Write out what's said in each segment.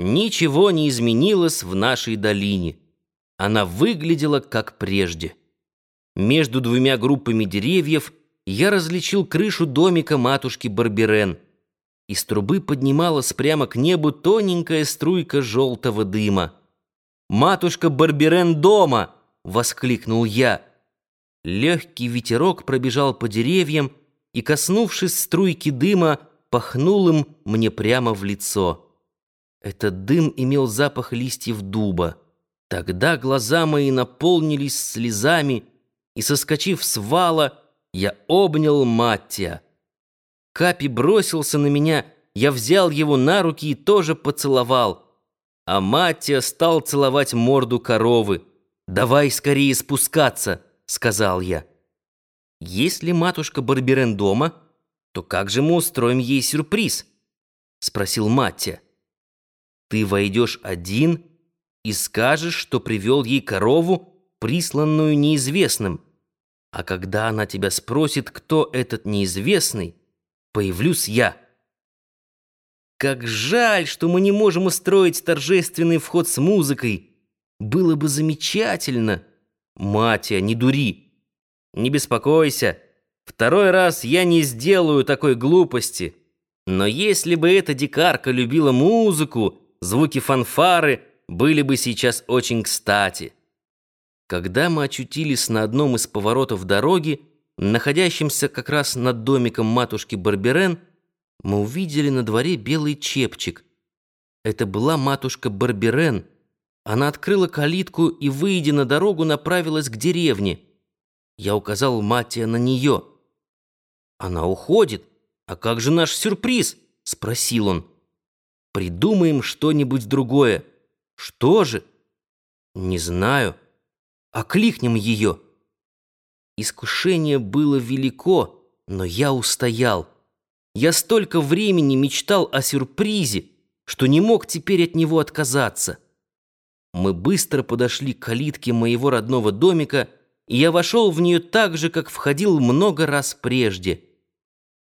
Ничего не изменилось в нашей долине. Она выглядела как прежде. Между двумя группами деревьев я различил крышу домика матушки Барберен. Из трубы поднималась прямо к небу тоненькая струйка желтого дыма. «Матушка Барберен дома!» — воскликнул я. Легкий ветерок пробежал по деревьям и, коснувшись струйки дыма, пахнул им мне прямо в лицо. Этот дым имел запах листьев дуба. Тогда глаза мои наполнились слезами, и, соскочив с вала, я обнял Маттия. Капи бросился на меня, я взял его на руки и тоже поцеловал. А Маттия стал целовать морду коровы. «Давай скорее спускаться», — сказал я. «Если матушка Барберен дома, то как же мы устроим ей сюрприз?» — спросил Маттия. Ты войдешь один и скажешь, что привел ей корову, присланную неизвестным. А когда она тебя спросит, кто этот неизвестный, появлюсь я. Как жаль, что мы не можем устроить торжественный вход с музыкой. Было бы замечательно. Матя, не дури. Не беспокойся. Второй раз я не сделаю такой глупости. Но если бы эта дикарка любила музыку, звуки фанфары были бы сейчас очень кстати. Когда мы очутились на одном из поворотов дороги, находящемся как раз над домиком матушки Барберен, мы увидели на дворе белый чепчик. Это была матушка Барберен. Она открыла калитку и, выйдя на дорогу, направилась к деревне. Я указал Матия на нее. «Она уходит. А как же наш сюрприз?» — спросил он. Придумаем что-нибудь другое. Что же? Не знаю. Окликнем ее. Искушение было велико, но я устоял. Я столько времени мечтал о сюрпризе, что не мог теперь от него отказаться. Мы быстро подошли к калитке моего родного домика, и я вошел в нее так же, как входил много раз прежде.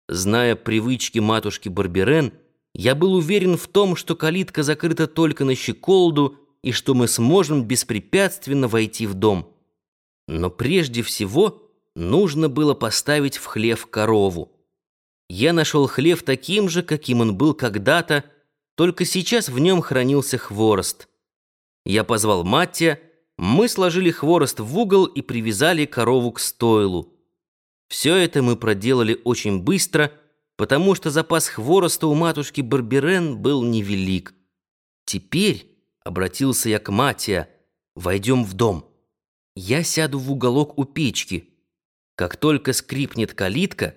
Зная привычки матушки Барберен, я был уверен в том, что калитка закрыта только на щеколду и что мы сможем беспрепятственно войти в дом. Но прежде всего нужно было поставить в хлев корову. Я нашел хлев таким же, каким он был когда-то, только сейчас в нем хранился хворост. Я позвал Маттия, мы сложили хворост в угол и привязали корову к стойлу. Все это мы проделали очень быстро — потому что запас хвороста у матушки Барберен был невелик. «Теперь», — обратился я к Матия, — «войдем в дом. Я сяду в уголок у печки. Как только скрипнет калитка,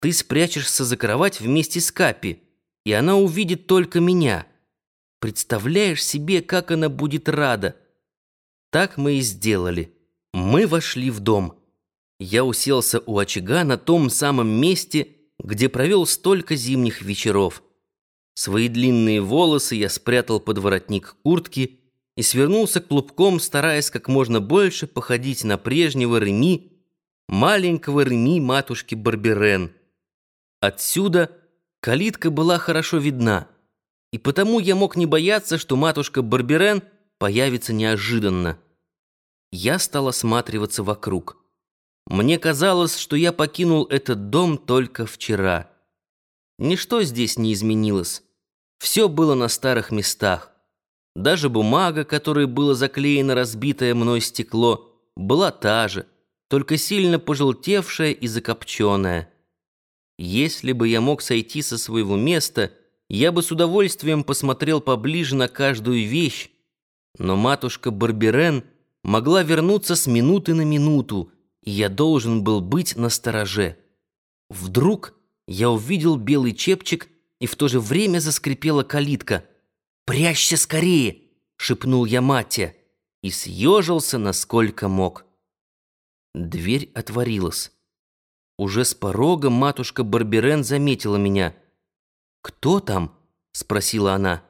ты спрячешься за кровать вместе с Капи, и она увидит только меня. Представляешь себе, как она будет рада?» Так мы и сделали. Мы вошли в дом. Я уселся у очага на том самом месте, где провел столько зимних вечеров. Свои длинные волосы я спрятал под воротник куртки и свернулся клубком, стараясь как можно больше походить на прежнего Реми, маленького Реми матушки Барберен. Отсюда калитка была хорошо видна, и потому я мог не бояться, что матушка Барберен появится неожиданно. Я стал осматриваться вокруг. Мне казалось, что я покинул этот дом только вчера. Ничто здесь не изменилось. Все было на старых местах. Даже бумага, которой было заклеено разбитое мной стекло, была та же, только сильно пожелтевшая и закопченная. Если бы я мог сойти со своего места, я бы с удовольствием посмотрел поближе на каждую вещь, но матушка Барберен могла вернуться с минуты на минуту, и я должен был быть на стороже. Вдруг я увидел белый чепчик, и в то же время заскрипела калитка. «Прячься скорее!» — шепнул я Матте и съежился, насколько мог. Дверь отворилась. Уже с порога матушка Барберен заметила меня. «Кто там?» — спросила она.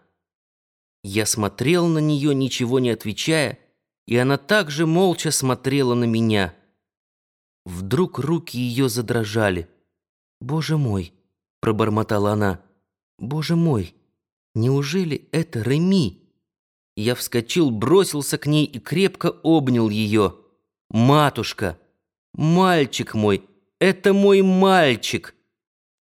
Я смотрел на нее, ничего не отвечая, и она также молча смотрела на меня. Вдруг руки ее задрожали. «Боже мой!» — пробормотала она. «Боже мой! Неужели это Реми? Я вскочил, бросился к ней и крепко обнял ее. «Матушка! Мальчик мой! Это мой мальчик!»